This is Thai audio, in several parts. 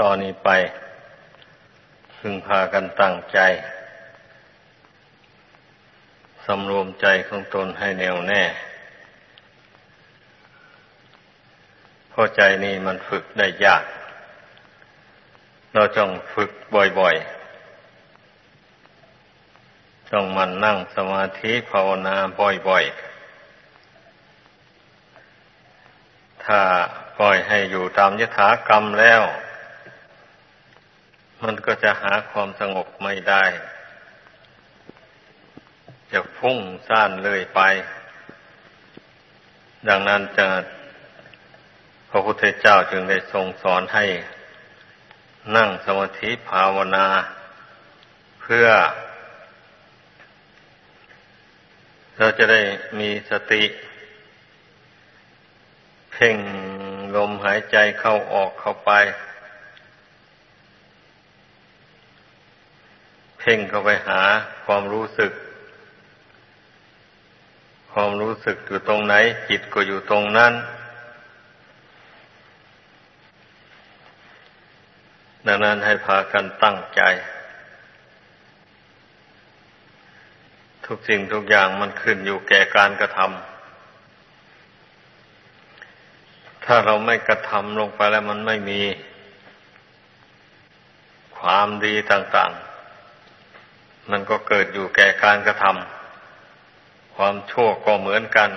ตอนนี้ไป พึงพากันตั้งใจ สำรวมใจของตนให้แน่วแน่เพราะใจนี่มันฝึกได้ยาก เราจ้องฝึกบ่อยๆ ต้องมันนั่งสมาธิภาวนาบ่อยๆถ้าปล่อยให้อยู่ตามยถากรรมแล้ว มันก็จะหาความสงบไม่ได้ จะฟุ้งซ่านเลยไป ดังนั้นจะพระพุทธเจ้าจึงได้ทรงสอนให้ นั่งสมาธิภาวนา เพื่อ เราจะได้มีสติ เพ่งลมหายใจเข้าออกเข้าไป เพ่งเข้าไปหาความรู้สึก ความรู้สึกอยู่ตรงไหน จิตก็อยู่ตรงนั้น ดังนั้นให้พากันตั้งใจ ทุกสิ่งทุกอย่างมันขึ้นอยู่แก่การกระทำถ้าเราไม่กระทำลงไปแล้วมันไม่มี ความดีต่าง ๆ มันก็เกิดอยู่แก่การกระทำความชั่วก็เหมือนกัน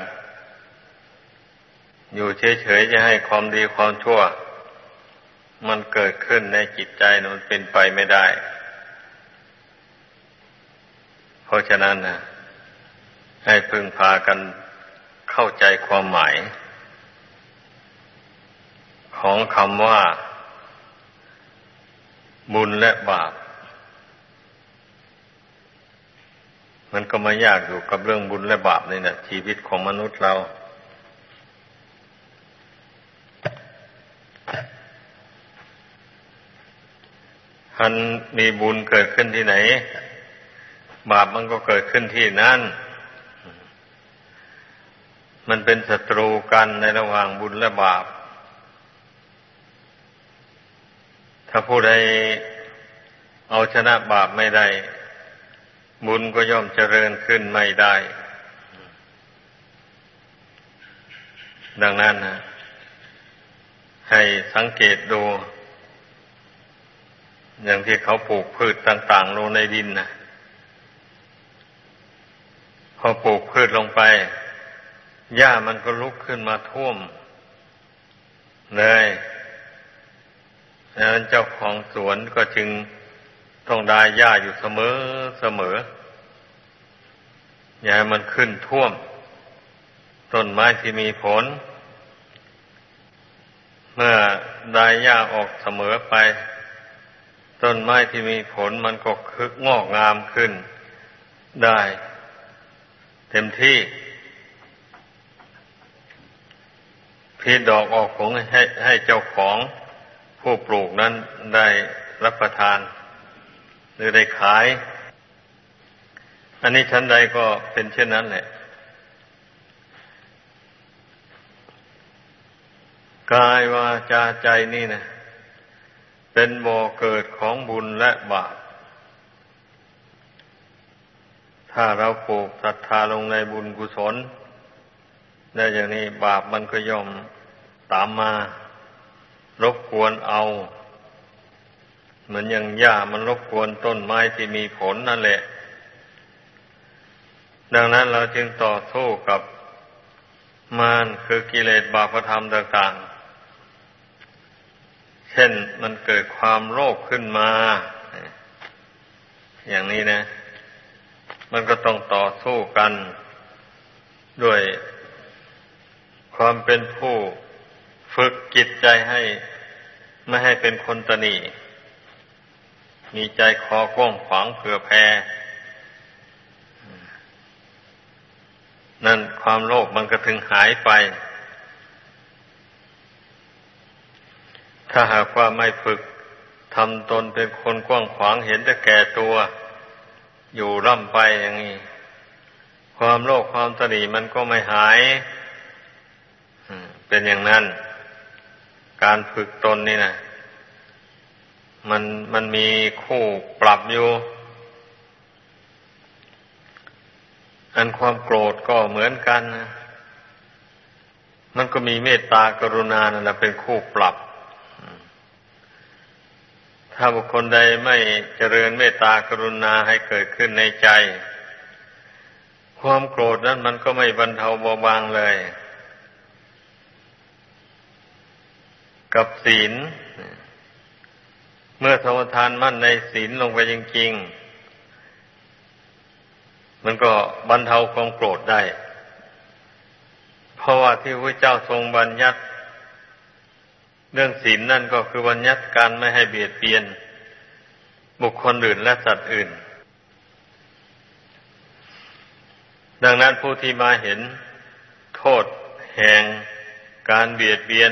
อยู่เฉยๆจะให้ความดีความชั่ว มันเกิดขึ้นในจิตใจมันเป็นไปไม่ได้ เพราะฉะนั้นนะให้พึงพากันเข้าใจความหมาย ของคำว่า บุญและบาป มันก็มายากอยู่กับเรื่องบุญและบาปนี่นะชีวิตของมนุษย์เรามันมีบุญเกิดขึ้นที่ไหน บาปมันก็เกิดขึ้นที่นั่น มันเป็นศัตรูกันในระหว่างบุญและบาป ถ้าผู้ใดเอาชนะบาปไม่ได้ บุญก็ย่อมเจริญขึ้นไม่ได้ ดังนั้นนะให้สังเกตดู อย่างที่เขาปลูกพืชต่าง ๆ ลงในดินนะพอปลูกพืชลงไป หญ้ามันก็ลุกขึ้นมาท่วม เลยดังนั้นเจ้าของสวนก็จึง ต้องได้หญ้าอยู่เสมอเสมอ อย่าให้มันขึ้นท่วม ต้นไม้ที่มีผล เมื่อได้หญ้าออกเสมอไป ต้นไม้ที่มีผลมันก็คึกงอกงามขึ้นได้ เต็มที่พีดอกออกผงให้ให้เจ้าของผู้ปลูกนั้นได้รับประทาน หรือได้ขาย อันนี้ชั้นใดก็เป็นเช่นนั้นแหละ กายวาจาใจนี่นะเป็นบ่อเกิดของบุญและบาป ถ้าเราปลูกศรัทธาลงในบุญกุศลได้อย่างนี้บาปมันก็ย่อมตามมารบกวนเอา มือนย่างหญ้ามันรบกวนต้นไม้ที่มีผลนั่นแหละ ดังนั้นเราจึงต่อสู้กับมารคือกิเลสบาปธรรมต่างๆ เช่นมันเกิดความโลภขึ้นมา อย่างนี้นะ มันก็ต้องต่อสู้กัน ด้วยความเป็นผู้ฝึกจิตใจให้ ไม่ให้เป็นคนตนี มีใจคอกว้างขวางเผื่อแผ่นั่นความโลภมันก็ถึงหายไป ถ้าหากว่าไม่ฝึกทำตนเป็นคนกว้างขวางเห็นแต่แก่ตัว อยู่ร่ำไปอย่างนี้ ความโลภความตนีมันก็ไม่หายเป็นอย่างนั้น การฝึกตนนี่นะ มันมันมีคู่ปรับอยู่ อันความโกรธก็เหมือนกันนะมันก็มีเมตตากรุณานั่นแหละเป็นคู่ปรับ ถ้าบุคคลใดไม่เจริญเมตตากรุณาให้เกิดขึ้นในใจ ความโกรธนั้นมันก็ไม่บรรเทาเบาบางเลย กับศีล เมื่อสมทานมั่นในศีลลงไปจริงๆ มันก็บรรเทาความโกรธได้ เพราะว่าที่พระเจ้าทรงบัญญัติ เรื่องศีลนั่นก็คือบัญญัติการไม่ให้เบียดเบียน บุคคลอื่นและสัตว์อื่น ดังนั้นผู้ที่มาเห็นโทษแห่งการเบียดเบียน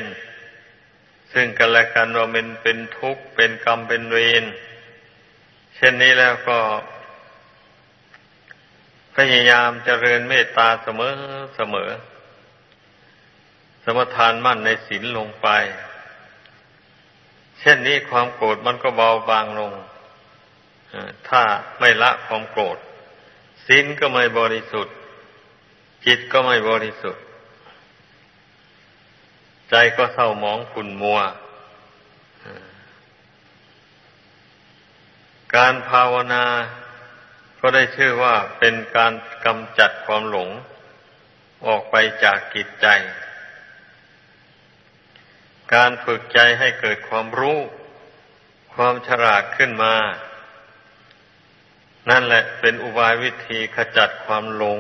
ซึ่งกันและกันว่ามันเป็นทุกข์เป็นกรรมเป็นเวรเช่นนี้แล้วก็ พยายามเจริญเมตตาเสมอเสมอ สมทานมั่นในศีลลงไป เช่นนี้ความโกรธมันก็เบาบางลงถ้าไม่ละความโกรธศีลก็ไม่บริสุทธิ์ จิตก็ไม่บริสุทธิ์ ใจก็เศร้าหมองขุ่นมัว การภาวนา ก็ได้ชื่อว่าเป็นการกำจัดความหลง ออกไปจากกิจใจ การฝึกใจให้เกิดความรู้ ความฉลาดขึ้นมา นั่นแหละเป็นอุบายวิธีขจัดความหลง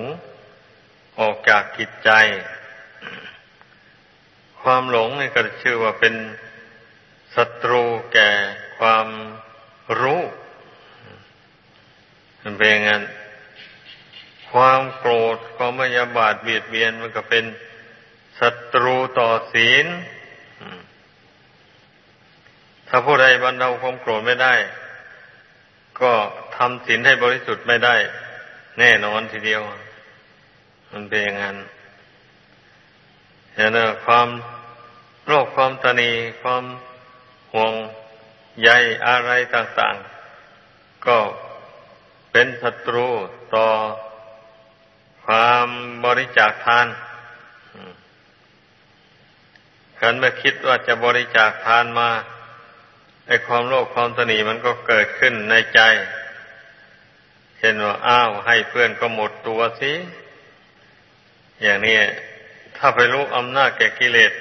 ออกจากกิจใจ ความหลงนี่ก็ชื่อว่าเป็นศัตรูแก่ความรู้มันเป็นงั้นความโกรธความมยาบาทเบียดเบียนมันก็เป็นศัตรูต่อศีลถ้าผู้ใดบรรเทาความโกรธไม่ได้ ก็ทำศีลให้บริสุทธิ์ไม่ได้ แน่นอนทีเดียว มันเป็นอย่างนั้น เห็นไหมความโรคความตนีความห่วงใยอะไรต่างๆ ก็เป็นศัตรูต่อความบริจาคทานขันเมื่อคิดว่าจะบริจาคทานมาไอ้ความโลภความตนีมันก็เกิดขึ้นในใจ เช่นว่าอ้าวให้เพื่อนก็หมดตัวสิ อย่างนี้ ถ้าไปรู้อำนาจแก่กิเลส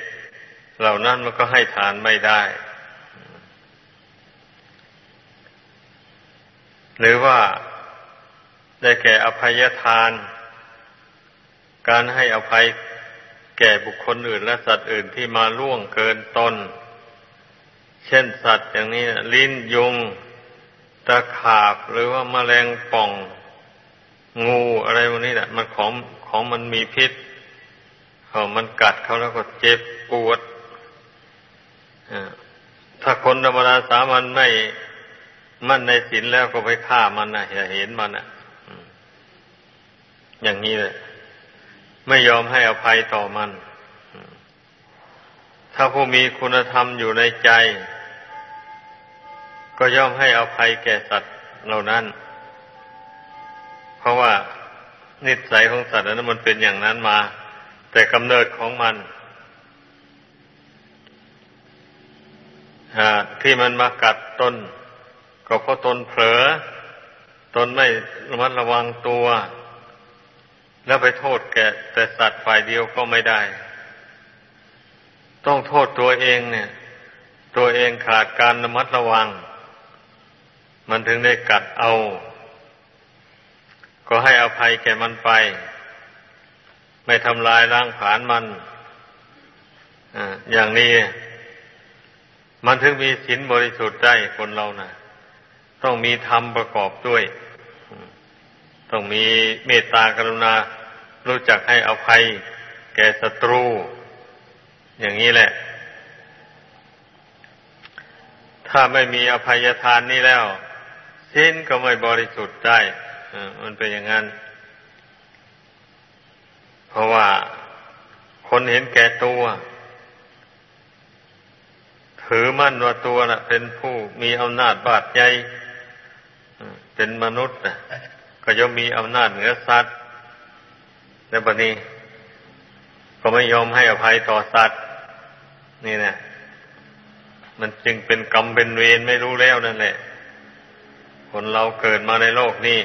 เหล่านั้นมันก็ให้ทานไม่ได้ หรือว่าได้แก่อภัยทาน การให้อภัยแก่บุคคลอื่นและสัตว์อื่นที่มาล่วงเกินตน เช่นสัตว์อย่างนี้ลิ้นยุง ตะขาบหรือว่าแมลงป่อง งูอะไรพวกนี้แหละมันของของมันมีพิษ เขามันกัดเขาแล้วก็เจ็บปวดถ้าคนธรรมดาสามัญไม่มั่นในศีลแล้วก็ไปฆ่ามันนะเห็นมันนะอย่างนี้เลยไม่ยอมให้อภัยต่อมัน ถ้าผู้มีคุณธรรมอยู่ในใจ ก็ย่อมให้อภัยแก่สัตว์เหล่านั้น เพราะว่านิสัยของสัตว์นั้นมันเป็นอย่างนั้นมา แต่กำเนิดของมันที่มันมากัดตนก็เพราะตนเผลอ ตนไม่ระมัดระวังตัว แล้วไปโทษแกแต่สัตว์ฝ่ายเดียวก็ไม่ได้ ต้องโทษตัวเองเนี่ย ตัวเองขาดการระมัดระวัง มันถึงได้กัดเอา ก็ให้อภัยแก่มันไป ไม่ทำลายร่างผานมันอย่างนี้มันถึงมีศีลบริสุทธิ์ได้คนเรานะ่ะ ต้องมีธรรมประกอบด้วย ต้องมีเมตตากรุณา รู้จักให้อภัย แก่ศัตรู อย่างนี้แหละ ถ้าไม่มีอภัยทานนี่แล้วศีลก็ไม่บริสุทธิ์ได้มันเป็นอย่างนั้น เพราะว่าคนเห็นแก่ตัวถถือมั่นว่าตัวนะ่ะ เป็นผู้มีอำนาจบาดใหญ่เป็นมนุษย์นะก็ย่อมมีอำนาจเหนือสัตว์ในบัดนี้ ก็ไม่ยอมให้อภัยต่อสัตว์ นี่นะมันจึงเป็นกรรมเป็นเวรไม่รู้แล้วนั่นแหละคนเราเกิดมาในโลกนี้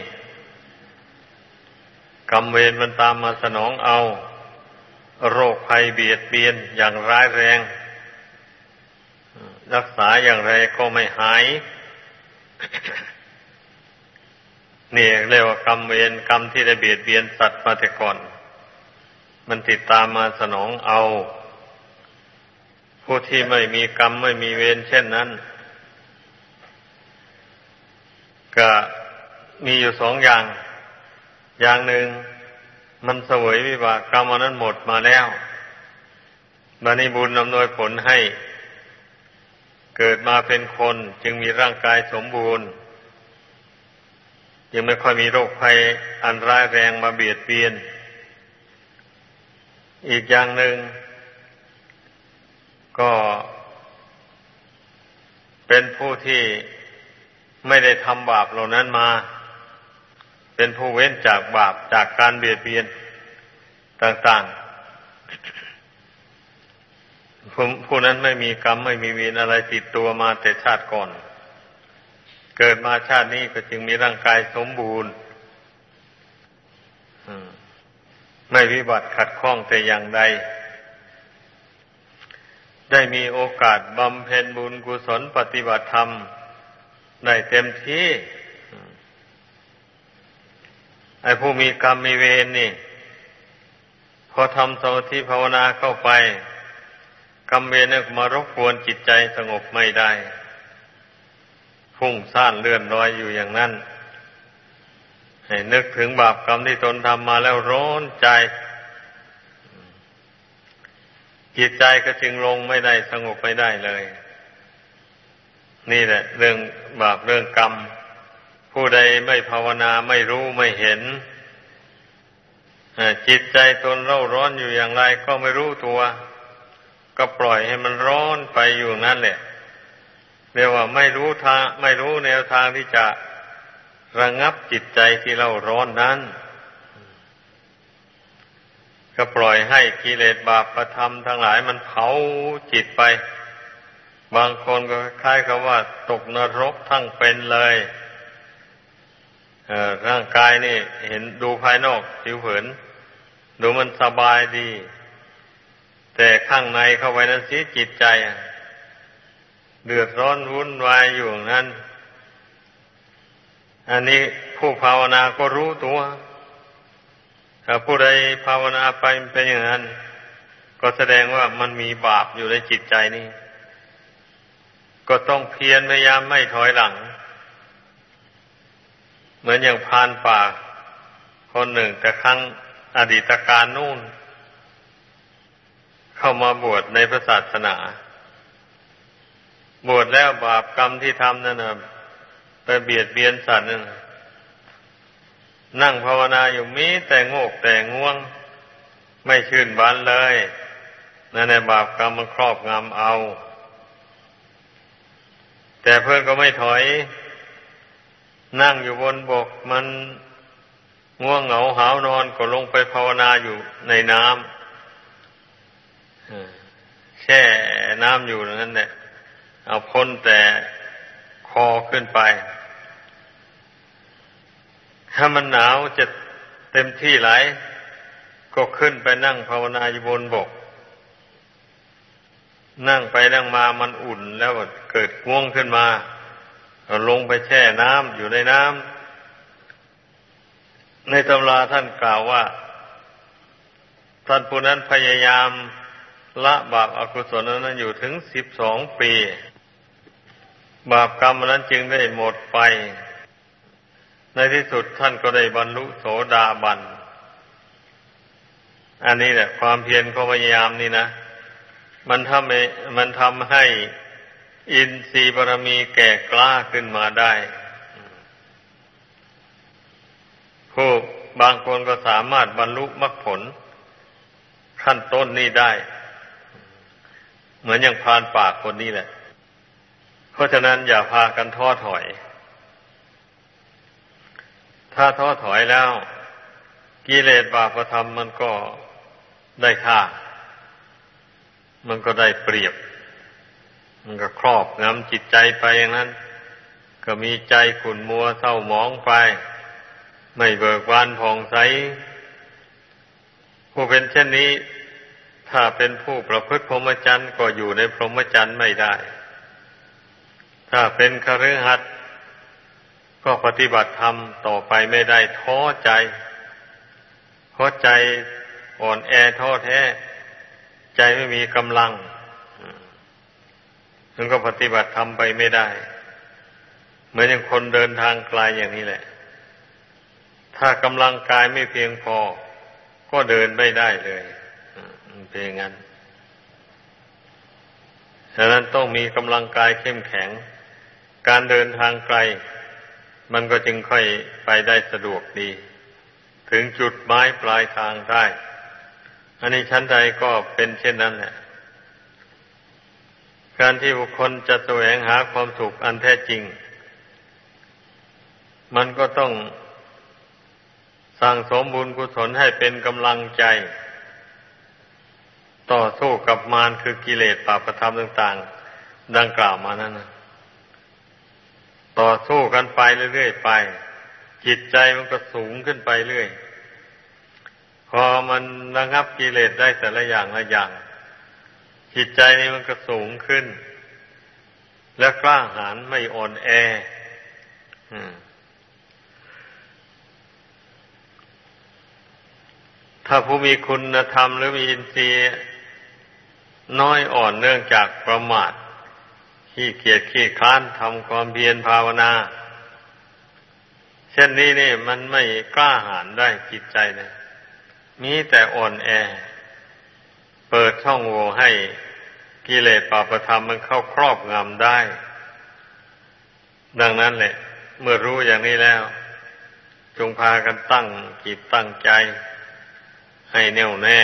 กรรมเวรมันตามมาสนองเอา โรคภัยเบียดเบียนอย่างร้ายแรง รักษาอย่างไรก็ไม่หายนี่เรียกว่ากรรมเวรกรรมที่ได้เบียดเบียนสัตว์มาแต่ก่อน มันติดตามมาสนองเอา ผู้ที่ไม่มีกรรมไม่มีเวรเช่นนั้น ก็มีอยู่สองอย่าง อย่างหนึ่งมันเสวยวิบากกรรมอันนั้นหมดมาแล้วบันิบุญอำนวยผลให้ เกิดมาเป็นคนจึงมีร่างกายสมบูรณ์ ยังไม่ค่อยมีโรคภัยอันร้ายแรงมาเบียดเบียน อีกอย่างหนึ่ง ก็เป็นผู้ที่ไม่ได้ทำบาปเหล่านั้นมา เป็นผู้เว้นจากบาปจากการเบียดเบียนต่างๆผู้นั้นไม่มีกรรมไม่มีวีนอะไรติดตัวมาแต่ชาติก่อน เกิดมาชาตินี้ก็จึงมีร่างกายสมบูรณ์ไม่วิบัติขัดข้องแต่อย่างใด ได้มีโอกาสบำเพ็ญบุญกุศลปฏิบัติธรรม ได้เต็มที่ อ้ผู้มีกรรมมีเวรนี่ พอทำสมาธิภาวนาเข้าไป กรรมเวรเนี่ยมารบกวนจิตใจสงบไม่ได้ฟุ้งซ่านเลื่อนลอยอยู่อย่างนั้น ให้นึกถึงบาปกรรมที่ตนทำมาแล้วร้อนใจ จิตใจก็จึงลงไม่ได้สงบไม่ได้เลย นี่แหละ เรื่องบาปเรื่องกรรม ผู้ใดไม่ภาวนาไม่รู้ไม่เห็นจิตใจตนเร่าร้อนอยู่อย่างไรก็ไม่รู้ตัว ก็ปล่อยให้มันร้อนไปอยู่นั่นแหละเรียกว่าไม่รู้ทางไม่รู้แนวทางที่จะระงงับจิตใจที่เราร้อนนั้น ก็ปล่อยให้กิเลสบาปประทำทั้งหลายมันเผาจิตไป บางคนก็คล้ายกับว่า ตกนรกทั้งเป็นเลย ร่างกายนี่เห็นดูภายนอกผิวเผิน ดูมันสบายดี แต่ข้างในเข้าไปนั้นสีจิตใจ เดือดร้อนวุ่นวายอยู่นั้น อันนี้ผู้ภาวนาก็รู้ตัวถ้าผู้ใดภาวนาไปเป็นอย่างนั้น ก็แสดงว่ามันมีบาปอยู่ในจิตใจนี่ ก็ต้องเพียรพยายามไม่ถอยหลัง มือนอย่างพานป่า คนหนึ่งแต่ครั้งอดีตการนู่น เข้ามาบวชในพระศาสนา บวชแล้วบาปกรรมที่ทำนั่นนะไปเบียดเบียนสัตว์นั่นนั่งภาวนาอยู่มีแต่โงกแต่ง่วง ไม่ชื่นบานเลยนั่นในบาปกรรมมันครอบงำเอา แต่เพื่อนก็ไม่ถอย นั่งอยู่บนบกมันง่วงเหงาหาวนอนก็ลงไปภาวนาอยู่ในน้ำแช่น้ำอยู่นั่นแหละเอาพ้นแต่คอขึ้นไป ถ้ามันหนาวจะเต็มที่ไหล ก็ขึ้นไปนั่งภาวนาอยู่บนบก นั่งไปนั่งมามันอุ่นแล้วเกิดง่วงขึ้นมา ลงไปแช่น้ำอยู่ในน้ำในตำราท่านกล่าวว่า ท่านผู้นั้นพยายามละบาปอากุศลนั้นอยู่ถึงสิบสองปี บาปกรรมนั้นจึงได้หมดไป ในที่สุดท่านก็ได้บรรลุโสดาบัน อันนี้แหละความเพียรความพยายามนี่นะ มันทำให้มันทำให้ อินทรีย์บารมีแก่กล้าขึ้นมาได้ผู้บางคนก็สามารถบรรลุมรรคผล ขั้นต้นนี้ได้ เหมือนอย่างพานปากคนนี้แหละ เพราะฉะนั้นอย่าพากันท้อถอย ถ้าท้อถอยแล้วกิเลสบาปธรรมมันก็ได้ค่า มันก็ได้เปรียบ มันก็ครอบงำจิตใจไปอย่างนั้น ก็มีใจขุ่นมัวเศร้าหมองไป ไม่เบิกบานผ่องใส ผู้เป็นเช่นนี้ ถ้าเป็นผู้ประพฤติพรหมจรรย์ก็อยู่ในพรหมจรรย์ไม่ได้ ถ้าเป็นคฤหัสถ์ก็ปฏิบัติธรรมต่อไปไม่ได้ท้อใจเพราะใจอ่อนแอท้อแท้ ใจไม่มีกำลัง ถึงก็ปฏิบัติธรรมไปไม่ได้ เหมือนอย่างคนเดินทางไกลอย่างนี้แหละ ถ้ากำลังกายไม่เพียงพอ ก็เดินไม่ได้เลยเป็นงั้นฉะนั้นต้องมีกำลังกายเข้มแข็ง การเดินทางไกล มันก็จึงค่อยไปได้สะดวกดี ถึงจุดหมายปลายทางได้ อันนี้ชั้นใดก็เป็นเช่นนั้นแหละ การที่บุคคลจะแสวงหาความสุขอันแท้จริง มันก็ต้องสั่งสมบุญกุศลให้เป็นกำลังใจ ต่อสู้กับมารคือกิเลสปาประธรรมต่าง ๆ ดังกล่าวมานั้นนะต่อสู้กันไปเรื่อยๆไป จิตใจมันก็สูงขึ้นไปเรื่อย พอมันระงับกิเลสได้แต่ละอย่างละอย่าง จิตใจนี้มันก็สูงขึ้น และกล้าหาญไม่อ่อนแอถ้าผู้มีคุณธรรมหรือมีอินทรีย์น้อยอ่อนเนื่องจากประมาทขี้เกียจขี้ค้านทำความเพียรภาวนา เช่นนี้นี่มันไม่กล้าหาญได้จิตใจเนี่ยมีแต่อ่อนแอ เปิดช่องโหว่ให้ กิเลสปาปธรรมมันเข้าครอบงำได้ ดังนั้นแหละ เมื่อรู้อย่างนี้แล้ว จงพากันตั้งจิตตั้งใจ ให้แน่วแน่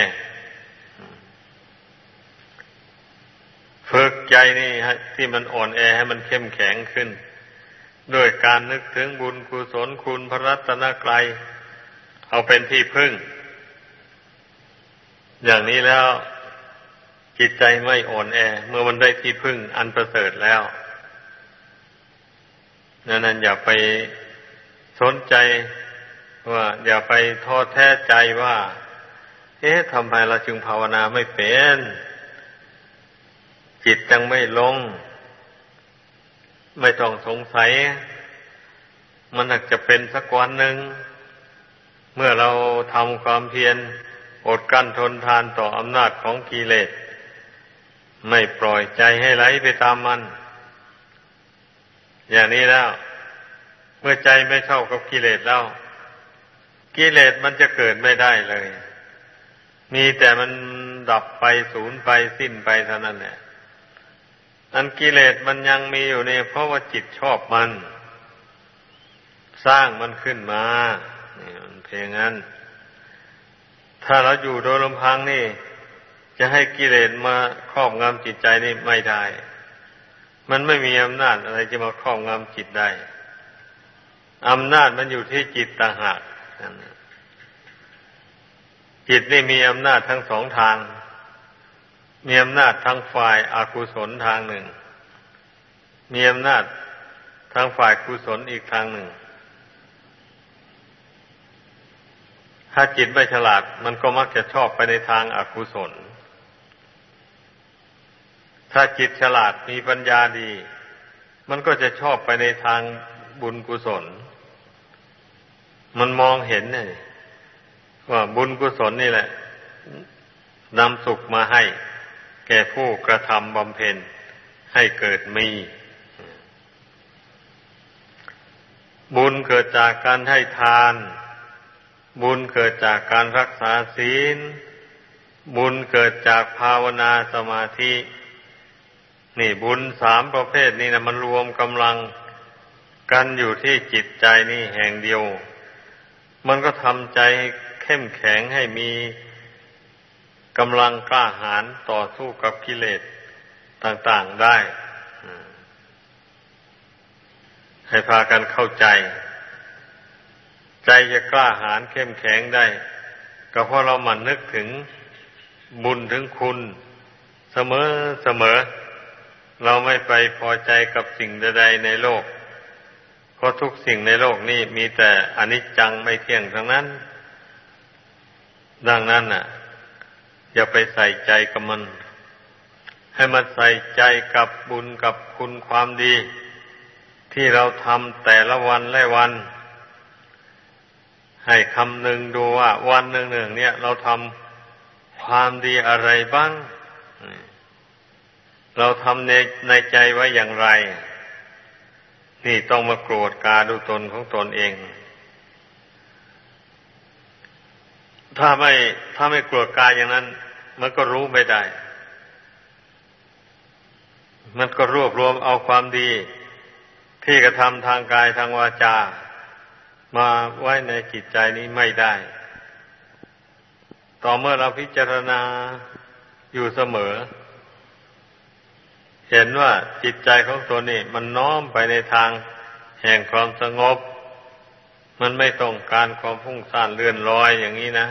ฝึกใจนี่ที่มันอ่อนแอให้มันเข้มแข็งขึ้น ด้วยการนึกถึงบุญกุศลคุณพระรัตนกรัยเอาเป็นที่พึ่ง อย่างนี้แล้ว จิตใจไม่อ่อนแอ เมื่อมันได้ที่พึ่งอันประเสริฐแล้วนั้นนั้นอย่าไปสนใจว่า อย่าไปท้อแท้ใจว่า เอ๊ะทำไมเราจึงภาวนาไม่เป็น จิตยังไม่ลง ไม่ต้องสงสัย มันอาจจะเป็นสักวันหนึ่ง เมื่อเราทำความเพียรอดกั้นทนทานต่ออำนาจของกิเลส ไม่ปล่อยใจให้ไหลไปตามมัน อย่างนี้แล้ว เมื่อใจไม่เข้ากับกิเลสแล้วกิเลสมันจะเกิดไม่ได้เลย มีแต่มันดับไปสูญไปสิ้นไปเท่านั้นแหละอันกิเลสมันยังมีอยู่เนี่ยเพราะว่าจิตชอบมัน สร้างมันขึ้นมาเพียงนั้น ถ้าเราอยู่โดยลำพังนี่ จะให้กิเลสมาครอบงำจิตใจนี่ไม่ได้ มันไม่มีอำนาจอะไรจะมาครอบงำจิตได้อำนาจมันอยู่ที่จิตต่างหากจิตนี่มีอำนาจทั้งสองทาง มีอำนาจทางฝ่ายอากุศลทางหนึ่ง มีอำนาจทางฝ่ายกุศลอีกทางหนึ่ง ถ้าจิตไม่ฉลาด มันก็มักจะชอบไปในทางอากุศล ถ้าจิตฉลาดมีปัญญาดี มันก็จะชอบไปในทางบุญกุศล มันมองเห็นเนี่ยว่าบุญกุศลนี่แหละนำสุขมาให้ แก่ผู้กระทำบำเพ็ญให้เกิดมี บุญเกิดจากการให้ทาน บุญเกิดจากการรักษาศีล บุญเกิดจากภาวนาสมาธิ นี่บุญสามประเภทนี้นะมันรวมกำลังกันอยู่ที่จิตใจนี่แห่งเดียว มันก็ทำใจเข้มแข็งให้มีกำลังกล้าหาญต่อสู้กับกิเลสต่างๆได้ ให้พากันเข้าใจ ใจจะกล้าหาญเข้มแข็งได้ ก็เพราะเรามันนึกถึงบุญถึงคุณ เสมอเสมอ เราไม่ไปพอใจกับสิ่งใดๆในโลก เพราะทุกสิ่งในโลกนี้มีแต่อนิจจังไม่เที่ยงทั้งนั้น ดังนั้นน่ะ อย่าไปใส่ใจกับมัน ให้มันใส่ใจกับบุญกับคุณความดี ที่เราทำแต่ละวันและวัน ให้คำหนึ่งดูว่า วันหนึ่งหนึ่งเนี่ย เราทำความดีอะไรบ้าง เราทำในในใจไว้อย่างไร นี่ต้องมาโกรธกาดูตนของตนเอง ถ้าไม่ถ้าไม่โกรธกาอย่างนั้น มันก็รู้ไม่ได้ มันก็รวบรวมเอาความดี ที่กระทำทางกายทางวาจา มาไว้ในจิตใจนี้ไม่ได้ ต่อเมื่อเราพิจารณาอยู่เสมอ เห็นว่าจิตใจของตัวนี้มันน้อมไปในทางแห่งความสงบ มันไม่ต้องการความพุ่งซ่านเลื่อนลอยอย่างนี้นะ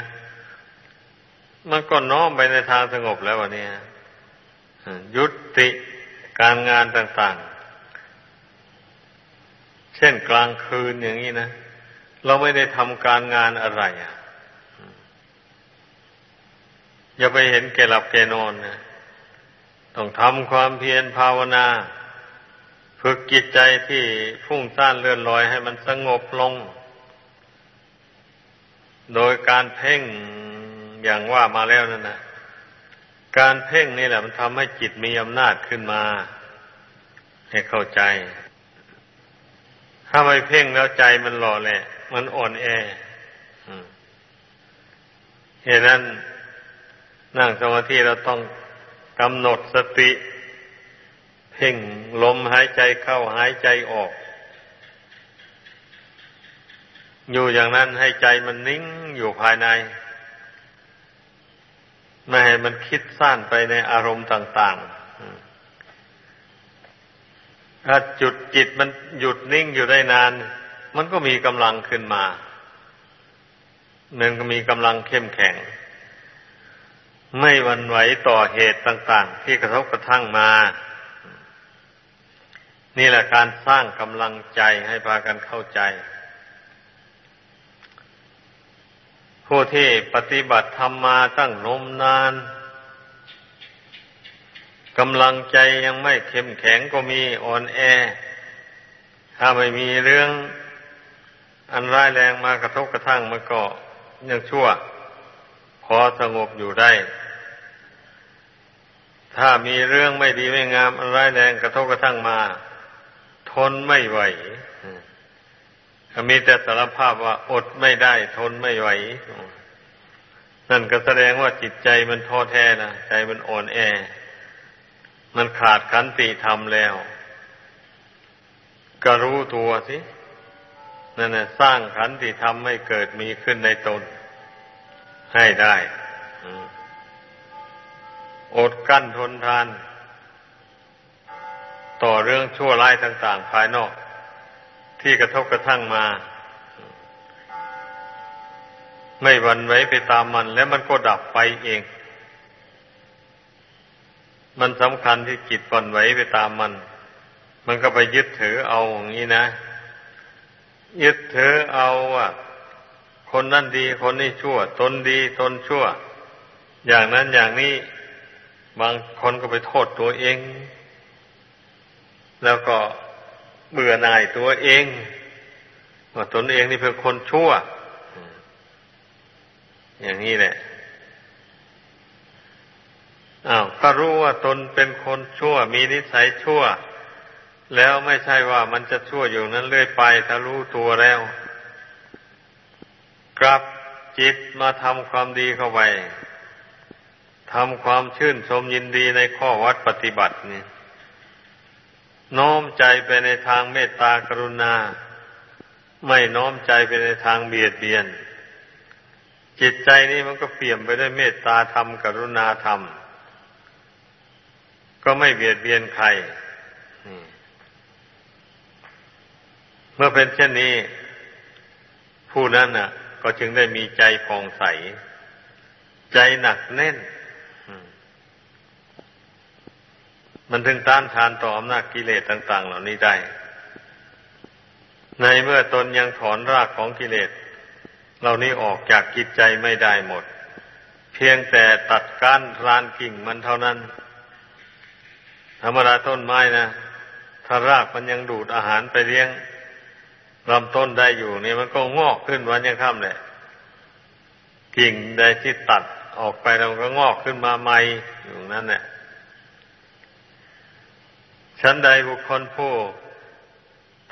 มันก็น้อมไปในทางสงบแล้ววันนี้ยุติการงานต่างๆ เช่นกลางคืนอย่างนี้นะ เราไม่ได้ทำการงานอะไรอะอย่าไปเห็นแก่หลับแก่นอนนะ ต้องทำความเพียรภาวนา ฝึกจิตใจที่ฟุ้งซ่านเลื่อนลอยให้มันสงบลง โดยการเพ่งอย่างว่ามาแล้วนั่นนะการเพ่งนี่แหละมันทำให้จิตมีอำนาจขึ้นมา ให้เข้าใจ ถ้าไม่เพ่งแล้วใจมันหล่อแหละ มันอ่อนแอเหตุนั้นนั่งสมาธิเราต้อง กำหนดสติ เพ่งลมหายใจเข้าหายใจออก อยู่อย่างนั้นให้ใจมันนิ่งอยู่ภายใน ไม่ให้มันคิดสั้นไปในอารมณ์ต่าง ๆ ถ้าจุดจิตมันหยุดนิ่งอยู่ได้นาน มันก็มีกำลังขึ้นมามันก็มีกำลังเข้มแข็ง ไม่วันไหวต่อเหตุต่างๆ ที่กระทบกระทั่งมา นี่แหละการสร้างกำลังใจให้พากันเข้าใจ ผู้ที่ปฏิบัติธรรมมาตั้งนมนานกำลังใจยังไม่เข้มแข็งก็มีอ่อนแอ ถ้าไม่มีเรื่อง อันร้ายแรงมากระทบกระทั่งมันก็ยังชั่ว พอสงบอยู่ได้ ถ้ามีเรื่องไม่ดีไม่งามอันร้ายแรงกระทบกระทั่งมา ทนไม่ไหวมีแต่สารภาพว่าอดไม่ได้ ทนไม่ไหว นั่นก็แสดงว่าจิตใจมันท้อแท้นะใจมันอ่อนแอ มันขาดขันติธรรมแล้ว ก็รู้ตัวสินั่นนะสร้างขันติธรรมให้เกิดมีขึ้นในตน ให้ได้ อดกั้นทนทาน ต่อเรื่องชั่วร้ายต่าง ๆ ภายนอก ที่กระทบกระทั่งมา ไม่วันไว้ไปตามมัน แล้วมันก็ดับไปเอง มันสำคัญที่จิตวันไว้ไปตามมัน มันก็ไปยึดถือเอาอย่างนี้นะ ยึดถือเอาว่าคนนั่นดีคนนี้ชั่ว ตนดีตนชั่ว อย่างนั้นอย่างนี้ บางคนก็ไปโทษตัวเอง แล้วก็เบื่อหน่ายตัวเองว่าตนเองนี่เป็นคนชั่ว อย่างนี้แหละอ้าวก็รู้ว่าตนเป็นคนชั่ว มีนิสัยชั่ว แล้วไม่ใช่ว่ามันจะชั่วอยู่นั้นเรื่อยไปถ้ารู้ตัวแล้ว กลับจิตมาทำความดีเข้าไป ทำความชื่นชมยินดีในข้อวัดปฏิบัตินี่น้อมใจไปในทางเมตตากรุณา ไม่น้อมใจไปในทางเบียดเบียน จิตใจนี้มันก็เปี่ยมไปด้วยเมตตาธรรมกรุณาธรรม ก็ไม่เบียดเบียนใครเมื่อเป็นเช่นนี้ ผู้นั้นน่ะ ก็จึงได้มีใจผ่องใส ใจหนักแน่น มันถึงต้านทานต่ออำนาจกิเลสต่าง ๆ เหล่านี้ได้ ในเมื่อตนยังถอนรากของกิเลสเหล่านี้ออกจากกิจใจไม่ได้หมด เพียงแต่ตัดก้านรานกิ่งมันเท่านั้น ธรรมดาต้นไม้นะถ้ารากมันยังดูดอาหารไปเลี้ยงลำต้นได้อยู่นี่มันก็งอกขึ้นวันยังค่ำแหละ กิ่งใดที่ตัดออกไปแล้วก็งอกขึ้นมาใหม่อยู่นั่นแหละ ชั้นใดบุคคลผู้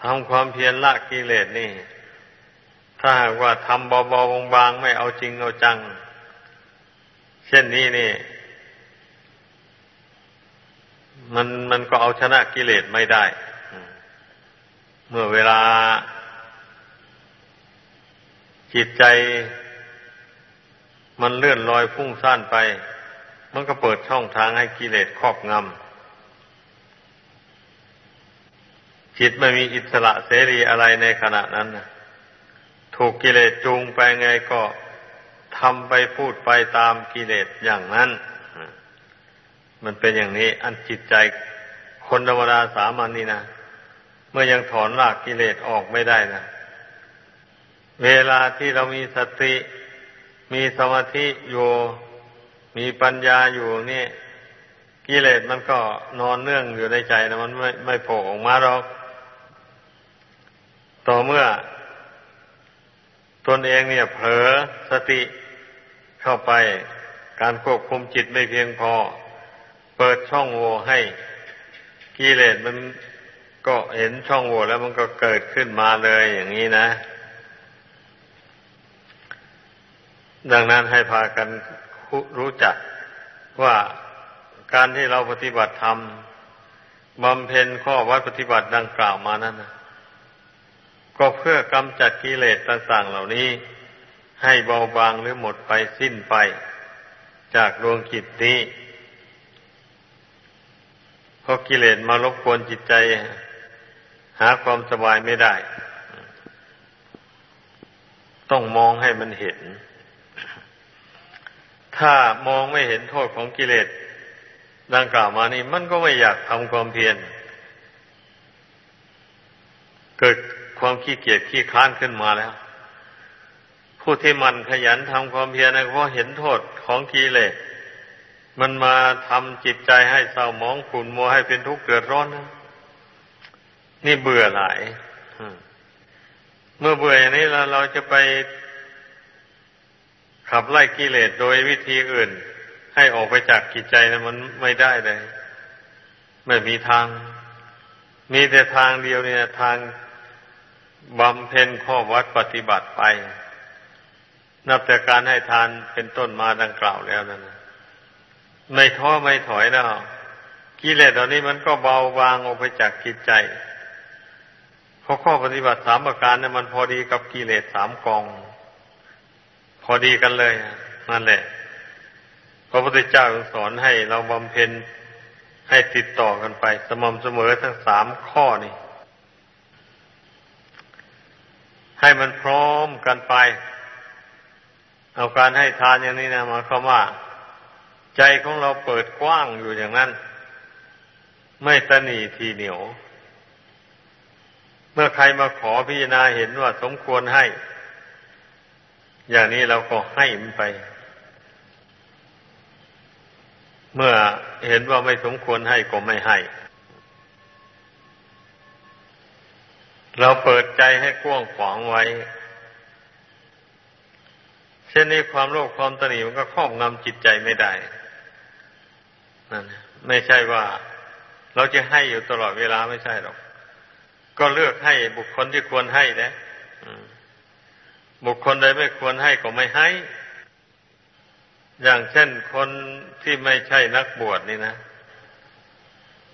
ทำความเพียรละกิเลสนี่ ถ้าหากว่าทำเบาๆบางๆไม่เอาจริงเอาจัง เช่นนี้นี่ มันมันก็เอาชนะกิเลสไม่ได้ เมื่อเวลา จิตใจ มันเลื่อนลอยพุ่งซ่านไป มันก็เปิดช่องทางให้กิเลสครอบงำ จิตไม่มีอิสระเสรีอะไรในขณะนั้นถูกกิเลสจูงไปไงก็ทำไปพูดไปตามกิเลสอย่างนั้น มันเป็นอย่างนี้ อันจิตใจคนธรรมดาสามัญนนี่นะ เมื่อยังถอนรากกิเลสออกไม่ได้นะเวลาที่เรามีสติ มีสมาธิอยู่ มีปัญญาอยู่นี่กิเลสมันก็นอนเนื่องอยู่ในใจนะมันไม่ไม่โผล่ออกมาหรอก ต่อเมื่อ ตนเองเนี่ยเผลอสติเข้าไปการควบคุมจิตไม่เพียงพอ เปิดช่องโหว่ให้กิเลสมันก็เห็นช่องโหว่แล้วมันก็เกิดขึ้นมาเลยอย่างนี้นะ ดังนั้นให้พากันรู้จักว่าการที่เราปฏิบัติธรรมบำเพ็ญข้อวัดปฏิบัติดังกล่าวมานั้นนะ ก็เพื่อกำจัดกิเลสต่างๆเหล่านี้ ให้เบาบางหรือหมดไปสิ้นไป จากดวงจิตนี้เพราะกิเลสมารบกวนจิตใจ หาความสบายไม่ได้ ต้องมองให้มันเห็น ถ้ามองไม่เห็นโทษของกิเลสดังกล่าวมานี่มันก็ไม่อยากทำความเพียรเกิด ความขี้เกียจขี้ค้านขึ้นมาแล้ว ผู้ที่มันขยันทำความเพียรนะเพราะเห็นโทษของกิเลสมันมาทำจิตใจให้เศร้าหมองขุ่นมัวให้เป็นทุกข์เดือดร้อนนะนี่เบื่อหลายเมื่อเบื่ออย่างนี้เราเราจะไปขับไล่กิเลสโดยวิธีอื่น ให้ออกไปจากกิจใจนะมันไม่ได้เลย ไม่มีทาง มีแต่ทางเดียวเนี่ย ทาง บำเพ็ญข้อวัดปฏิบัติไป นับแต่การให้ทานเป็นต้นมาดังกล่าวแล้วนั่นไม่ท้อไม่ถอยนะกิเลสเหล่านี้มันก็เบาบางออกไปจากกิจใจเพราะข้อปฏิบัติสามประการเนี่ยมันพอดีกับกิเลสสามกอง พอดีกันเลยนั่นแหละพระพุทธเจ้าสอนให้เราบำเพ็ญให้ติดต่อกันไป สม่ำเสมอทั้งสามข้อนี่ ให้มันพร้อมกันไป เอาการให้ทานอย่างนี้นะมาคำว่า ใจของเราเปิดกว้างอยู่อย่างนั้น ไม่ตนีทีเหนียว เมื่อใครมาขอพิจารณาเห็นว่าสมควรให้ อย่างนี้เราก็ให้มันไปเมื่อเห็นว่าไม่สมควรให้ก็ไม่ให้ เราเปิดใจให้กว้างขวางไว้ เช่นนี้ความโลภความตนีมันก็ครอบงำจิตใจไม่ได้นั่นไม่ใช่ว่าเราจะให้อยู่ตลอดเวลาไม่ใช่หรอก ก็เลือกให้บุคคลที่ควรให้นะบุคคลใดไม่ควรให้ก็ไม่ให้ อย่างเช่นคนที่ไม่ใช่นักบวชนี่นะ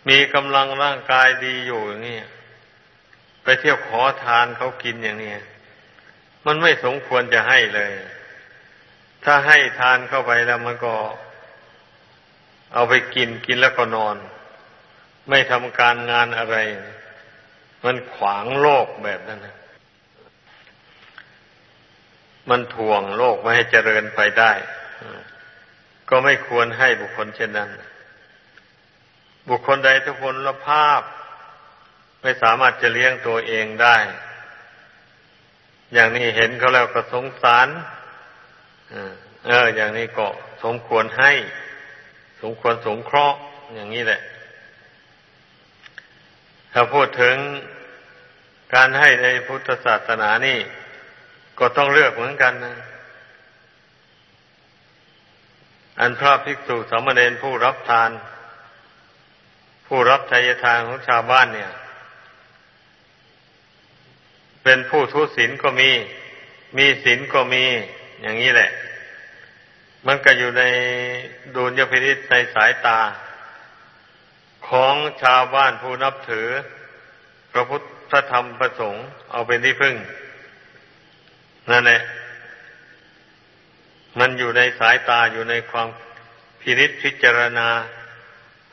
มีกำลังร่างกายดีอยู่อย่างนี้ ไปเที่ยวขอทานเขากินอย่างนี้มันไม่สมควรจะให้เลย ถ้าให้ทานเข้าไปแล้วมันก็ เอาไปกินกินแล้วก็นอน ไม่ทำการงานอะไร มันขวางโลกแบบนั้นนะมันถ่วงโลกไม่ให้เจริญไปได้ ก็ไม่ควรให้บุคคลเช่นนั้น บุคคลใดทุกคนละภาพ ไม่สามารถจะเลี้ยงตัวเองได้ อย่างนี้เห็นเขาแล้วก็สงสารเออ อย่างนี้ก็สมควรให้ สมควรสงเคราะห์อย่างนี้แหละ ถ้าพูดถึงการให้ในพุทธศาสนานี่ก็ต้องเลือกเหมือนกันนะ อันพระภิกษุสามเณรผู้รับทาน ผู้รับทายทานของชาวบ้านเนี่ย เป็นผู้ทุศีลก็มี มีศีลก็มี อย่างนี้แหละ มันก็อยู่ในดุลยพินิษในสายตา ของชาวบ้านผู้นับถือ พระพุทธธรรมประสงค์เอาเป็นที่พึ่ง นั่นแหละ มันอยู่ในสายตาอยู่ในความพินิษพิจารณา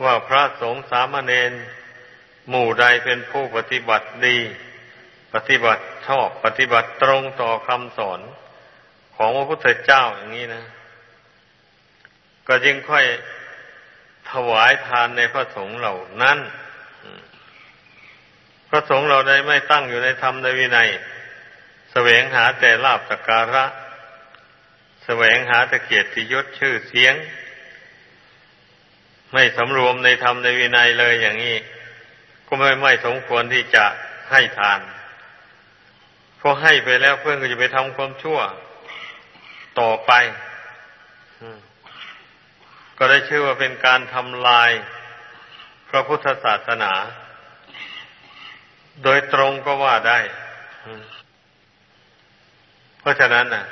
ว่าพระสงฆ์สามเณรหมู่ใดเป็นผู้ปฏิบัติดี ปฏิบัติชอบปฏิบัติตรงต่อคำสอนของพระพุทธเจ้าอย่างนี้นะ ก็จึงค่อยถวายทานในพระสงฆ์เหล่านั้น พระสงฆ์เราได้ไม่ตั้งอยู่ในธรรมในวินัยแสวงหาแต่ลาบสกการะ แสวงหาแต่เกียรติยศชื่อเสียง ไม่สำรวมในธรรมในวินัยเลยอย่างนี้ ก็ไม่ไม่สมควรที่จะให้ทาน เพราะให้ไปแล้วเพื่อนก็จะไปทำความชั่ว ต่อไปก็ได้ชื่อว่าเป็นการทำลายพระพุทธศาสนา โดยตรงก็ว่าได้ เพราะฉะนั้นนะ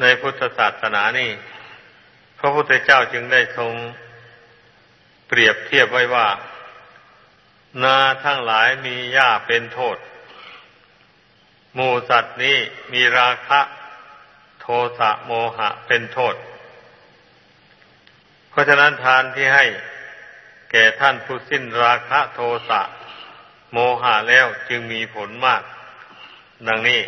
ในพุทธศาสนานี่พระพุทธเจ้าจึงได้ทรงเปรียบเทียบไว้ว่า นาทั้งหลายมีหญ้าเป็นโทษ หมูสัตว์นี้มีราคะ โทสะโมหะเป็นโทษ เพราะฉะนั้นทานที่ให้แก่ท่านผู้สิ้นราคะโทสะโมหะแล้วจึงมีผลมาก ดังนี้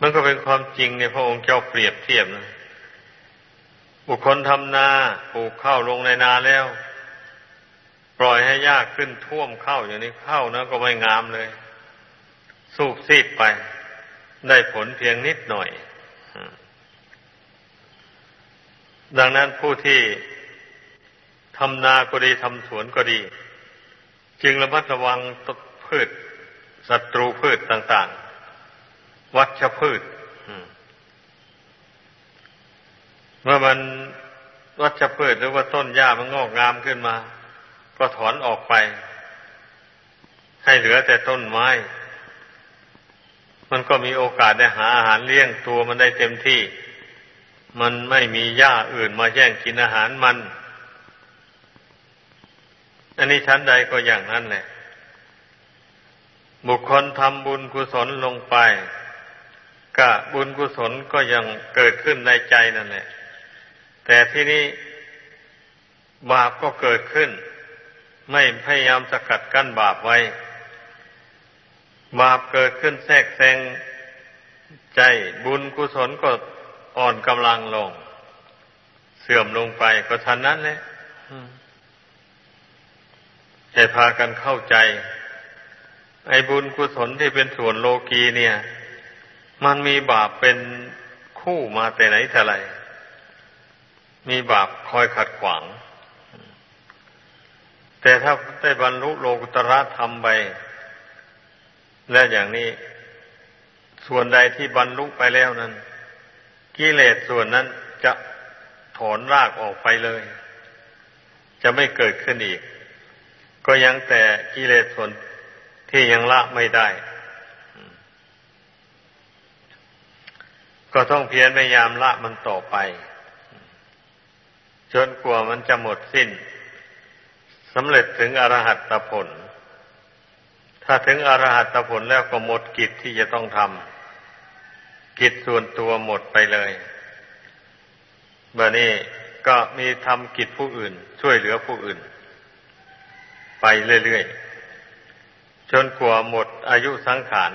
มันก็เป็นความจริงในพระองค์เจ้าเปรียบเทียบนะ บุคคลทำนาปลูกข้าวลงในนาแล้ว ปล่อยให้ยากขึ้นท่วมข้าวอย่างนี้ข้าวนะก็ไม่งามเลย สูบซีดไป ได้ผลเพียงนิดหน่อย ดังนั้นผู้ที่ทำนาก็ดีทำสวนก็ดี จึงระมัดระวังพืชศัตรูพืชต่าง ๆ วัชพืช เมื่อมันวัชพืชหรือว่าต้นหญ้ามันงอกงามขึ้นมา ก็ถอนออกไป ให้เหลือแต่ต้นไม้ มันก็มีโอกาสได้หาอาหารเลี้ยงตัวมันได้เต็มที่ มันไม่มีหญ้าอื่นมาแย่งกินอาหารมัน อันนี้ชั้นใดก็อย่างนั้นแหละ บุคคลทำบุญกุศลลงไปก็บุญกุศลก็ยังเกิดขึ้นในใจนั่นแหละ แต่ที่นี้บาปก็เกิดขึ้น ไม่พยายามสกัดกั้นบาปไว้ บาปเกิดขึ้นแทรกแซงใจบุญกุศลก็อ่อนกำลังลง เสื่อมลงไปก็ทันนั้นแหละให้พากันเข้าใจ ไอ้บุญกุศลที่เป็นส่วนโลกีเนี่ย มันมีบาปเป็นคู่มาแต่ไหนแต่ไร มีบาปคอยขัดขวาง แต่ถ้าได้บรรลุโลกุตระธรรมไป และอย่างนี้ ส่วนใดที่บรรลุไปแล้วนั้น กิเลสส่วนนั้นจะถอนรากออกไปเลย จะไม่เกิดขึ้นอีก ก็ยังแต่กิเลสส่วนที่ยังละไม่ได้ ก็ต้องเพียรพยายามละมันต่อไป จนกว่ามันจะหมดสิ้นสำเร็จถึงอรหัตผล ถ้าถึงอรหัตผลแล้วก็หมดกิจที่จะต้องทำกิจส่วนตัวหมดไปเลยเบอร์นี้ก็มีทำกิจผู้อื่น ช่วยเหลือผู้อื่น ไปเรื่อยๆจนกว่าหมดอายุสังขาร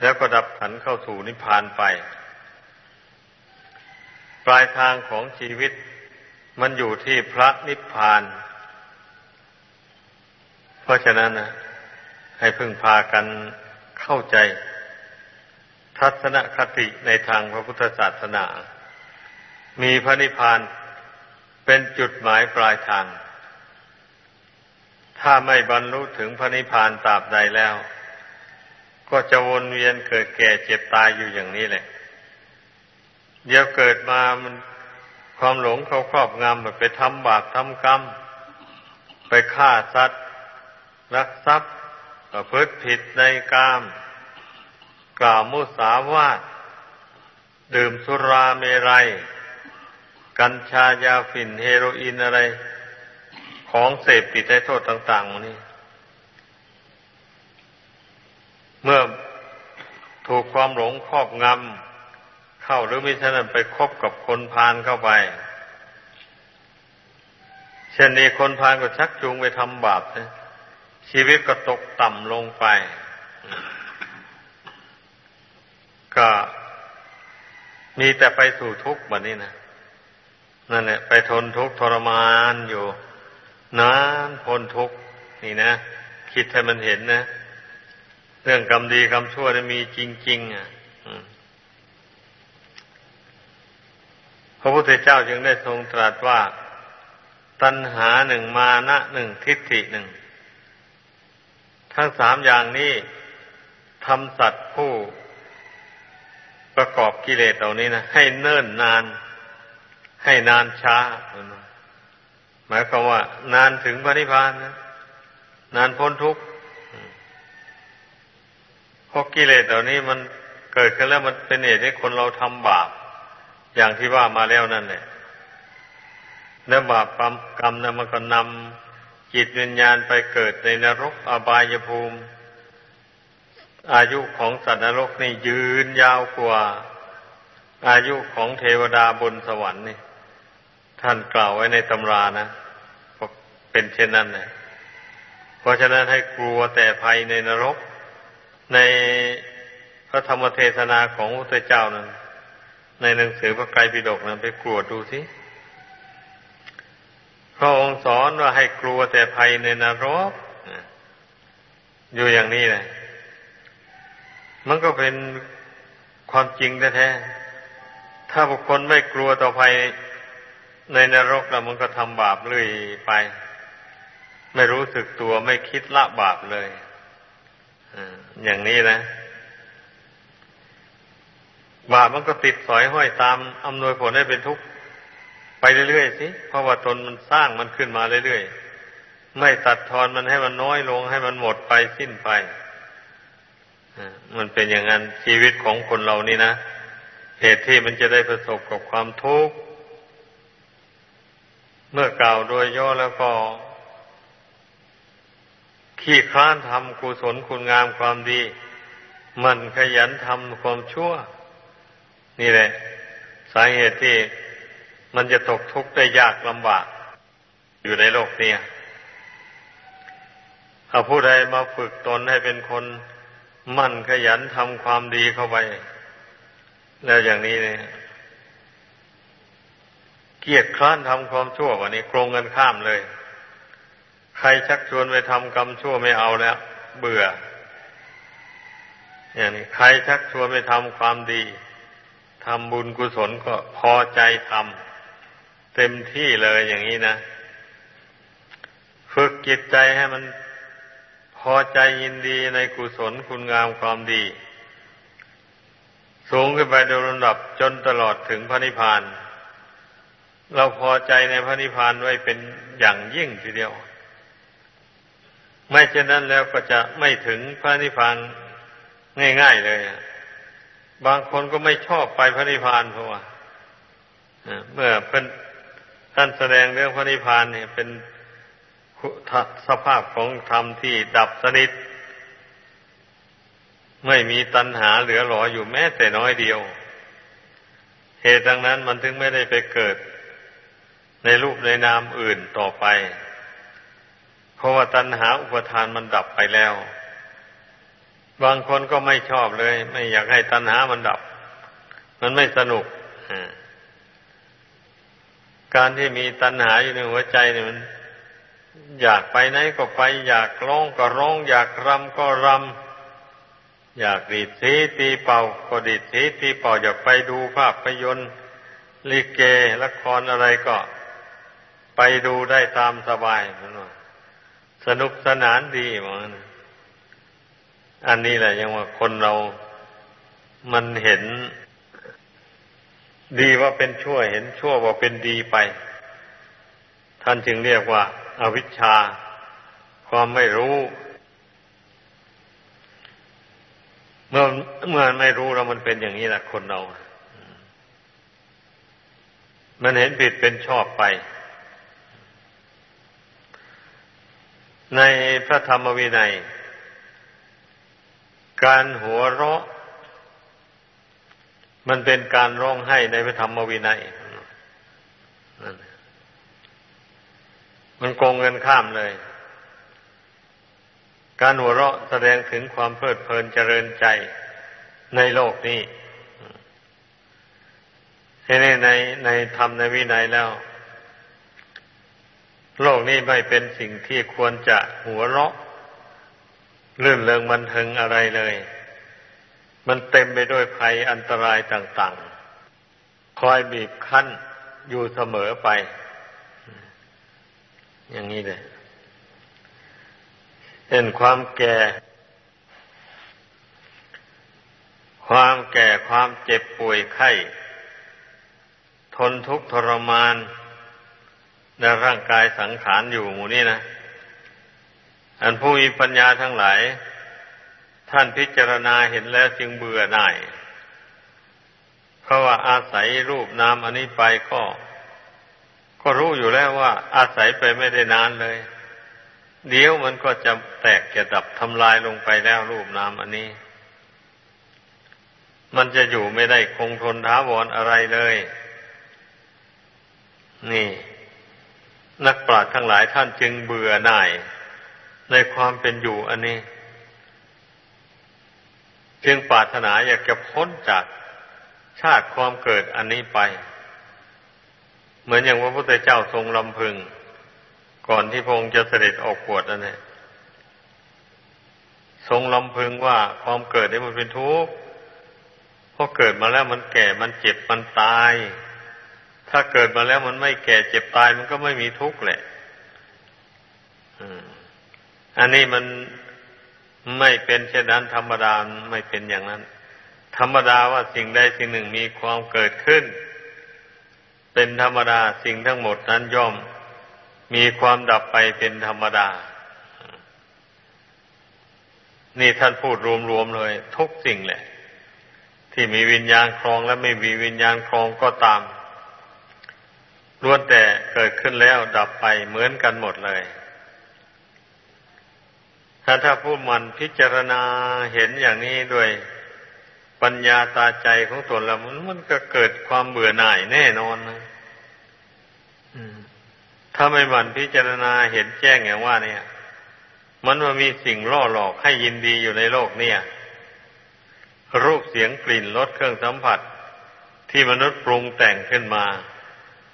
แล้วก็ดับขันเข้าสู่นิพพานไป ปลายทางของชีวิต มันอยู่ที่พระนิพพาน เพราะฉะนั้นนะให้พึงพากันเข้าใจ ทัศนคติในทางพระพุทธศาสนา มีพระนิพพานเป็นจุดหมายปลายทาง ถ้าไม่บรรลุถึงพระนิพพานตราบใดแล้ว ก็จะวนเวียนเกิดแก่เจ็บตายอยู่อย่างนี้แหละ เดี๋ยวเกิดมามัน ความหลงเขาครอบงำไปทำบาปทำกรรม ไปฆ่าสัตว์รักทรัพย์ประพฤติผิดในกาม กล่าวมุสาวาทดื่มสุราเมรัย กัญชายาฝิ่นเฮโรอีนอะไร ของเสพติดให้โทษต่างๆนี่เมื่อถูกความหลงครอบงำ เข้าหรือมิฉะนั้นไปคบกับคนพาลเข้าไป เช่นนี้คนพาลก็ชักจูงไปทำบาปนะชีวิตก็ตกต่ำลงไป ก็มีแต่ไปสู่ทุกข์แบบนี้นะนั่นแหละไปทนทุกข์ทรมานอยู่นานพ้นทุกข์นี่นะ คิดให้มันเห็นนะ เรื่องกรรมดีกรรมชั่วนี่มีจริง ๆ อะ พระพุทธเจ้าจึงได้ทรงตรัสว่า ตัณหาหนึ่งมานะหนึ่งทิฏฐิหนึ่ง ทั้งสามอย่างนี้ทำสัตว์ผู้ประกอบกิเลสเหล่านี้นะให้เนิ่นนาน ให้นานช้า หมายความว่า นานถึงพระนิพพานนะนานพ้นทุกข์เพราะกิเลสเหล่านี้มันเกิดขึ้นแล้วมันเป็นเหตุให้คนเราทำบาป อย่างที่ว่ามาแล้วนั่นแหละแล้วบาปกรรมนั้นมันก็นำจิตวิญญาณไปเกิดในนรกอบายภูมิ อายุของสัตว์นรกนี่ยืนยาวกว่า อายุของเทวดาบนสวรรค์นี่ ท่านกล่าวไว้ในตำรานะเป็นเช่นนั้นนะเพราะฉะนั้นให้กลัวแต่ภัยในนรก ในพระธรรมเทศนาของพระเจ้านั้น ในหนังสือพระไตรปิฎกนั้นไปกลัวดูสิพระองค์สอนว่าให้กลัวแต่ภัยในนรกอยู่อย่างนี้เลยมันก็เป็นความจริงแท้ๆถ้าบุคคลไม่กลัวต่อภัยในนรกแล้วมันก็ทำบาปเลยไป ไม่รู้สึกตัวไม่คิดละบาปเลยอย่างนี้นะ บาปมันก็ติดสอยห้อยตามอำนวยผลให้เป็นทุกข์ไปเรื่อยๆสิเพราะว่าตนมันสร้างมันขึ้นมาเรื่อยๆไม่ตัดทอนมันให้มันน้อยลงให้มันหมดไปสิ้นไปมันเป็นอย่างนั้นชีวิตของคนเรานี่นะเหตุที่มันจะได้ประสบกับความทุกข์เมื่อกล่าวโดยย่อแล้วก็ ขี้คร้านทำกุศลคุณงามความดี มันขยันทำความชั่ว นี่แหละ สาเหตุที่มันจะตกทุกข์ได้ยากลำบาก อยู่ในโลกนี้ถ้าผู้ใดมาฝึกตนให้เป็นคนมั่นขยันทำความดีเข้าไป แล้วอย่างนี้เนี่ยเกียรติคร้านทำความชั่ววันนี้โกงกันข้ามเลย ใครชักชวนไปทำกรรมชั่วไม่เอาแล้ว เบื่อ อย่างนี้ใครชักชวนไปทำความดี ทำบุญกุศลก็พอใจทำเต็มที่เลยอย่างนี้นะ ฝึกจิตใจให้มันพอใจยินดีในกุศลคุณงามความดี สูงขึ้นไปโดยลำดับจนตลอดถึงพระนิพพาน เราพอใจในพระนิพพานไว้เป็นอย่างยิ่งทีเดียว ไม่เช่นนั้นแล้วก็จะไม่ถึงพระนิพพานง่าย ๆ เลย บางคนก็ไม่ชอบไปพระนิพพานเพราะว่าเมื่อเพิ่นท่านแสดงเรื่องพระนิพพานเนี่ย เป็นสภาพของธรรมที่ดับสนิท ไม่มีตัณหาเหลือหลออยู่แม้แต่น้อยเดียว เหตุดังนั้นมันถึงไม่ได้ไปเกิด ในรูปในนามอื่นต่อไป เพราะว่าตัณหาอุปทานมันดับไปแล้ว บางคนก็ไม่ชอบเลย ไม่อยากให้ตัณหามันดับ มันไม่สนุกการที่มีตัณหาอยู่ในหัวใจเนี่ยมัน อยากไปไหนก็ไป อยากร้องก็ร้อง อยากรำก็รำอยากดีดสีตีเป่า ก็ดีดสีตีเป่า อยากไปดูภาพยนตร์ลิเกละครอะไรก็ ไปดูได้ตามสบายมันว่าสนุกสนานดีมัน อันนี้แหละยังว่าคนเรามันเห็นดีว่าเป็นชั่วเห็นชั่วว่าเป็นดีไป ท่านจึงเรียกว่าอาวิชชา ความไม่รู้ เมื่อเมื่อไม่รู้แล้วมันเป็นอย่างนี้แหละคนเรา มันเห็นผิดเป็นชอบไป ในพระธรรมวินัย การหัวเราะ มันเป็นการร้องไห้ในพระธรรมวินัยมันโกงเงินข้ามเลย การหัวเราะแสดงถึงความเพลิดเพลินเจริญใจในโลกนี้ในในในธรรมในวินัยแล้ว โลกนี้ไม่เป็นสิ่งที่ควรจะหัวเราะ ลื่นเริงบันเทิงอะไรเลย มันเต็มไปด้วยภัยอันตรายต่างๆ คอยบีบคั้นอยู่เสมอไป อย่างนี้เลยเห็นความแก่ ความแก่ความเจ็บป่วยไข้ ทนทุกข์ทรมานในร่างกายสังขารอยู่หมู่นี้นะ อันผู้มีปัญญาทั้งหลาย ท่านพิจารณาเห็นแล้วจึงเบื่อหน่าย เพราะว่าอาศัยรูปนามอันนี้ไปก็ ก็รู้อยู่แล้วว่า อาศัยไปไม่ได้นานเลย เดี๋ยวมันก็จะแตกจะดับทำลายลงไปแล้วรูปนามอันนี้ มันจะอยู่ไม่ได้คงทนท้าวรอะไรเลย นี่ นักปราชญ์ทั้งหลายท่านจึงเบื่อหน่าย ในความเป็นอยู่อันนี้จึงปรารถนาอยากจะพ้นจากชาติความเกิดอันนี้ไป เหมือนอย่างพระพุทธเจ้าทรงลำพึง ก่อนที่พระองค์จะเสด็จออกบวชนั่นเองทรงลำพึงว่าความเกิดนี้มันเป็นทุกข์เพราะเกิดมาแล้วมันแก่มันเจ็บมันตาย ถ้าเกิดมาแล้วมันไม่แก่เจ็บตายมันก็ไม่มีทุกข์แหละอั อันนี้มันไม่เป็นเช่นนั้นธรรมดาไม่เป็นอย่างนั้น ธรรมดาว่าสิ่งใดสิ่งหนึ่งมีความเกิดขึ้น เป็นธรรมดาสิ่งทั้งหมดนั้นย่อม มีความดับไปเป็นธรรมดา นี่ท่านพูดรวมๆเลย ทุกสิ่งแหละ ที่มีวิญญาณครองและไม่มีวิญญาณครองก็ตามล้วนแต่เกิดขึ้นแล้วดับไปเหมือนกันหมดเลย ถ้าถ้าผู้มันพิจารณาเห็นอย่างนี้ด้วยปัญญาตาใจของตนแล้วมันมันก็เกิดความเบื่อหน่ายแน่นอนนะถ้าไม่มันพิจารณาเห็นแจ้งอย่างว่า เนี่ย มันว่ามีสิ่งล่อหลอกให้ยินดีอยู่ในโลกเนี่ย รูปเสียงกลิ่นรสเครื่องสัมผัส ที่มนุษย์ปรุงแต่งขึ้นมา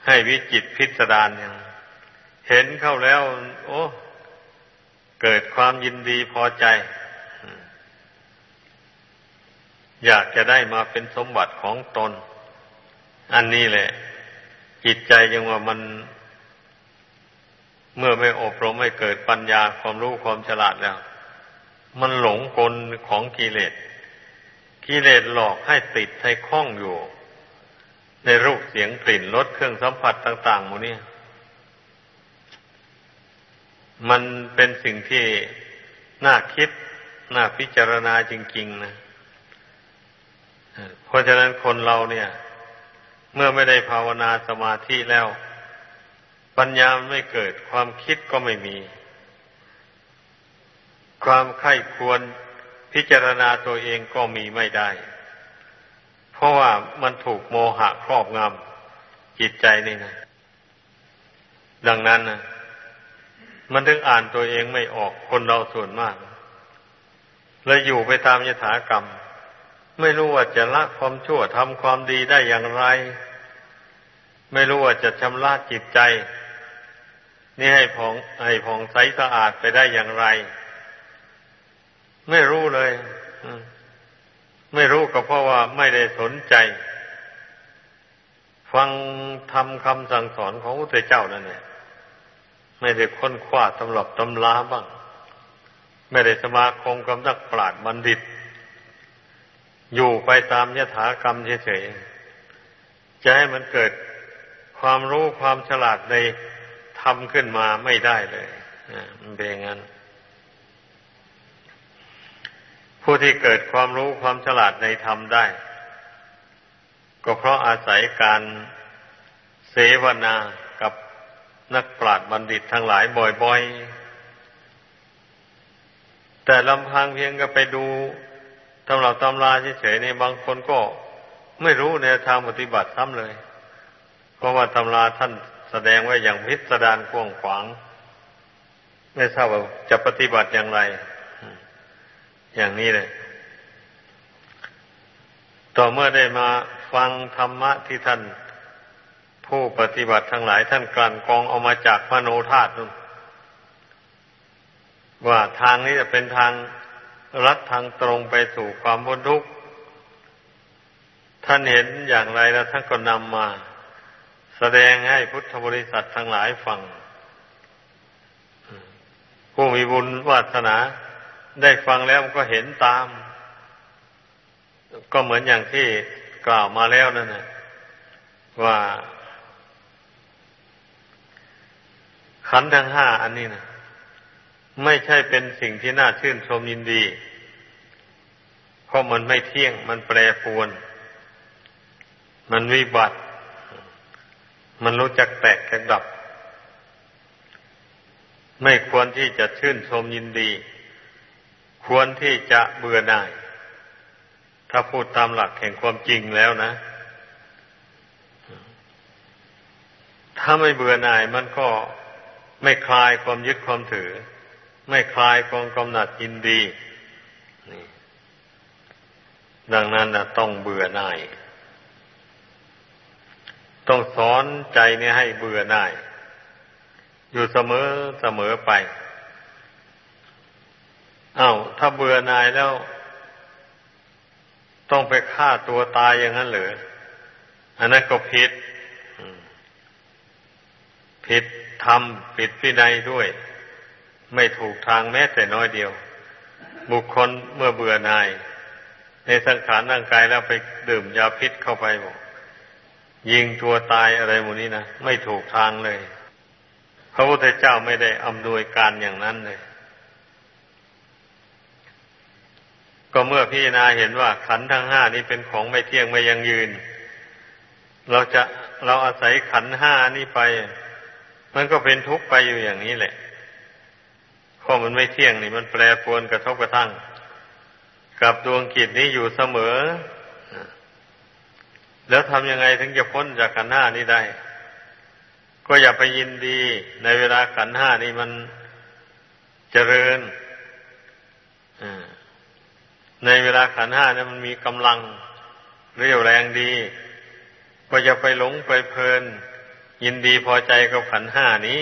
ให้วิจิตพิสดารอย่างเห็นเข้าแล้ว โอ้ เกิดความยินดีพอใจ อยากจะได้มาเป็นสมบัติของตน อันนี้แหละ จิตใจยังว่ามัน เมื่อไม่อบรมไม่เกิดปัญญาความรู้ความฉลาดแล้ว มันหลงกลของกิเลสกิเลสหลอกให้ติดให้คล้องอยู่ ในรูปเสียงกลิ่นรสเครื่องสัมผัสต่างๆหมดนี่ มันเป็นสิ่งที่น่าคิด น่าพิจารณาจริง ๆ นะ เพราะฉะนั้นคนเราเนี่ย เมื่อไม่ได้ภาวนาสมาธิแล้ว ปัญญาไม่เกิดความคิดก็ไม่มี ความไข้ควรพิจารณาตัวเองก็มีไม่ได้ เพราะว่ามันถูกโมหะครอบงำจิตใจนี่นะ ดังนั้นนะ มันถึงอ่านตัวเองไม่ออกคนเราส่วนมากเลยอยู่ไปตามยถากรรม ไม่รู้ว่าจะละความชั่วทำความดีได้อย่างไร ไม่รู้ว่าจะชำระจิตใจ นี่ให้ผ่องให้ผ่องใสสะอาดไปได้อย่างไร ไม่รู้เลยไม่รู้ก็เพราะว่าไม่ได้สนใจ ฟังทำคำสั่งสอนของพระเจ้านั่นแหละ ไม่ได้ค้นคว้าตำรับตำลาบ้าง ไม่ได้สมาคมกับนักปราชญ์บัณฑิต อยู่ไปตามยถากรรมเฉยๆจะให้มันเกิดความรู้ความฉลาดในทำขึ้นมาไม่ได้เลยมันเป็นอย่างนั้นผู้ที่เกิดความรู้ความฉลาดในธรรมได้ ก็เพราะอาศัยการเสวนา นักปราชญ์บัณฑิตทั้งหลายบ่อยๆ แต่ลำพังเพียงก็ไปดูตำราตำราเฉยๆในบางคนก็ไม่รู้ในทางปฏิบัติซ้ำเลย เพราะว่าตำราท่านแสดงไว้อย่างพิสดารกว้างขวาง ไม่ทราบว่าจะปฏิบัติอย่างไร อย่างนี้เลย ต่อเมื่อได้มาฟังธรรมะที่ท่าน ผู้ปฏิบัติทั้งหลายท่านกลั่นกรองเอามาจากมโนธาตุนู่นว่าทางนี้จะเป็นทางรัดทางตรงไปสู่ความพ้นทุกข์ท่านเห็นอย่างไรแล้วท่านก็นำมา แสดงให้พุทธบริษัททั้งหลายฟัง ผู้มีบุญวาสนาได้ฟังแล้วก็เห็นตาม ก็เหมือนอย่างที่กล่าวมาแล้วนั่นนะว่า ขันธ์ทั้งห้าอันนี้นะไม่ใช่เป็นสิ่งที่น่าชื่นชมยินดี เพราะมันไม่เที่ยง มันแปรปรวน มันวิบัติ มันรู้จักแตกจักดับ ไม่ควรที่จะชื่นชมยินดี ควรที่จะเบื่อหน่าย ถ้าพูดตามหลักแห่งความจริงแล้วนะ ถ้าไม่เบื่อหน่ายมันก็ ไม่คลายความยึดความถือ ไม่คลายความกำหนัดยินดีนี่ดังนั้นนะต้องเบื่อหน่าย ต้องสอนใจนี่ให้เบื่อหน่าย อยู่เสมอเสมอไปอา้าวถ้าเบื่อหน่ายแล้ว ต้องไปฆ่าตัวตายอย่างนั้นเหรออันนั้นก็ผิดผิด ธรรมผิดพินัยด้วย ไม่ถูกทางแม้แต่น้อยเดียว บุคคลเมื่อเบื่อหน่าย ในสังขารร่างกายแล้วไปดื่มยาพิษเข้าไปบอกยิงตัวตายอะไรหมดนี้นะไม่ถูกทางเลย พระพุทธเจ้าไม่ได้อำนวยการอย่างนั้นเลย ก็เมื่อพิจารณาเห็นว่าขันทั้งห้านี้เป็นของไม่เที่ยงไม่ยังยืน เราจะเราอาศัยขันห้านี้ไป มันก็เป็นทุกข์ไปอยู่อย่างนี้แหละเพราะมันไม่เที่ยงนี่มันแปรปรวนกระทบกระทั่ง กับดวงกิจนี้อยู่เสมอ แล้วทำยังไงถึงจะพ้นจากขันห้านี้ได้ ก็อย่าไปยินดีในเวลาขันห้านี้มันเจริญในเวลาขันห้านี่มันมีกำลังเรียวแรงดี ก็อย่าไปหลงไปเพลิน ยินดีพอใจกับขันห้านี้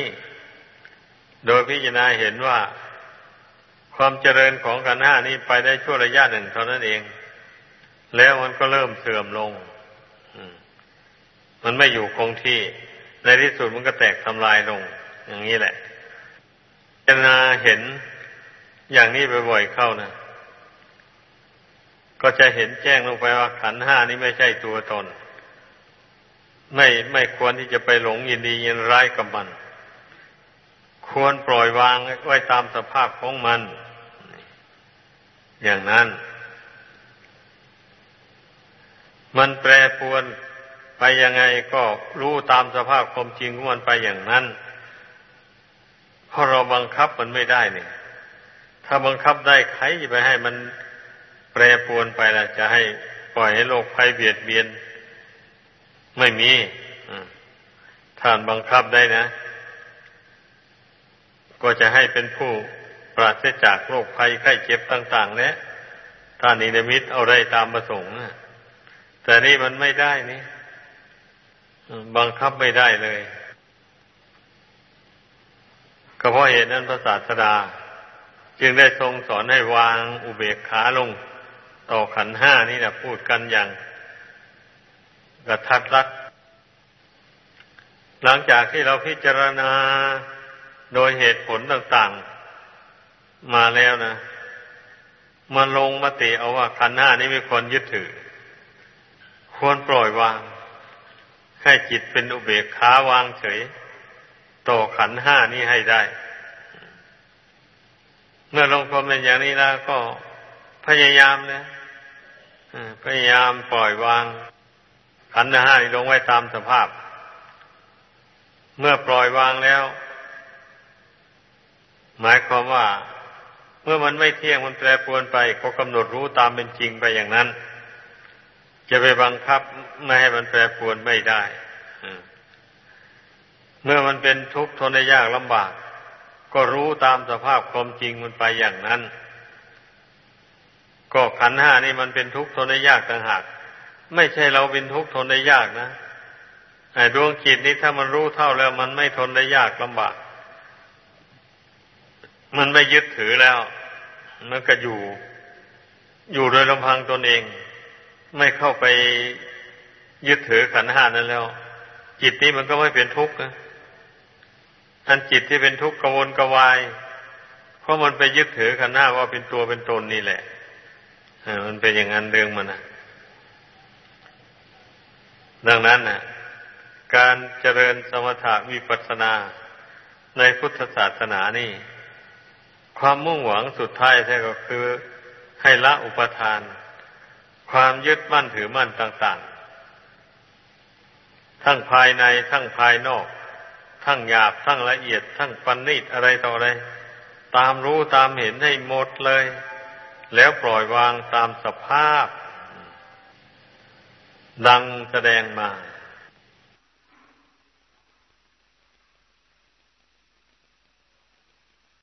โดยพิจารณาเห็นว่า ความเจริญของขันห้านี้ไปได้ชั่วระยะหนึ่งเท่านั้นเอง แล้วมันก็เริ่มเสื่อมลง มันไม่อยู่คงที่ ในที่สุดมันก็แตกทำลายลง อย่างนี้แหละ พิจารณาเห็นอย่างนี้บ่อยๆเข้านะก็จะเห็นแจ้งลงไปว่าขันห้านี้ไม่ใช่ตัวตน ไม่ไม่ควรที่จะไปหลงยินดียินร้ายกับมัน ควรปล่อยวางไว้ตามสภาพของมัน อย่างนั้น มันแปรปวนไปยังไงก็รู้ตามสภาพความจริงของมันไปอย่างนั้นเพราะเราบังคับมันไม่ได้เนี่ย ถ้าบังคับได้ใครจะไปให้มันแปรปวนไปล่ะ จะให้ปล่อยให้โลกภัยเบียดเบียน ไม่มีท่านบังคับได้นะ ก็จะให้เป็นผู้ปราศจากโรคภัยไข้เจ็บต่าง ๆ เนี่ยถ้านินมิตเอาได้ตามประสงค์แต่นี่มันไม่ได้นี่บังคับไม่ได้เลย ก็เพราะเหตุนั้นพระศาสดา จึงได้ทรงสอนให้วางอุเบกขาลง ต่อขันห้านี่นะพูดกันอย่าง กระทัดรัดหลังจากที่เราพิจารณาโดยเหตุผลต่างๆ มาแล้วนะมาลงมติเอาว่าขันห้านี้ไม่ควรยึดถือ ควรปล่อยวาง ให้จิตเป็นอุเบกขาวางเฉย ต่อขันห้านี้ให้ได้ เมื่อลงความเป็นอย่างนี้แล้วก็พยายามนะพยายามปล่อยวาง ขันห้านี้ลงไว้ตามสภาพ เมื่อปล่อยวางแล้ว หมายความว่า เมื่อมันไม่เที่ยงมันแปรปรวนไปก็กำหนดรู้ตามเป็นจริงไปอย่างนั้น จะไปบังคับไม่ให้มันแปรปรวนไม่ได้เมื่อมันเป็นทุกข์ทนได้ยากลำบาก ก็รู้ตามสภาพความจริงมันไปอย่างนั้น ก็ขันห้านี่มันเป็นทุกข์ทนได้ยากต่างหาก ไม่ใช่เราเป็นทุกข์ทนได้ยากนะไอ้ดวงจิตนี้ถ้ามันรู้เท่าแล้ว มันไม่ทนได้ยากลำบาก มันไม่ยึดถือแล้ว มันก็อยู่ อยู่โดยลำพังตนเอง ไม่เข้าไปยึดถือขันห้านั้นแล้ว จิตนี้มันก็ไม่เป็นทุกข์นะอันจิตที่เป็นทุกข์กวนกวาย เพราะมันไปยึดถือขันห้าว่าเป็นตัวเป็นตนนี่แหละมันเป็นอย่างนั้นเรื่องมันนะ ดังนั้นนะการเจริญสมถะวิปัสสนาในพุทธศาสนานี่ ความมุ่งหวังสุดท้ายแท้ก็คือให้ละอุปทาน ความยึดมั่นถือมั่นต่าง ๆ ทั้งภายในทั้งภายนอก ทั้งหยาบทั้งละเอียด ทั้งปันนิดอะไรต่ออะไร ตามรู้ตามเห็นให้หมดเลย แล้วปล่อยวางตามสภาพ ดังแสดงมา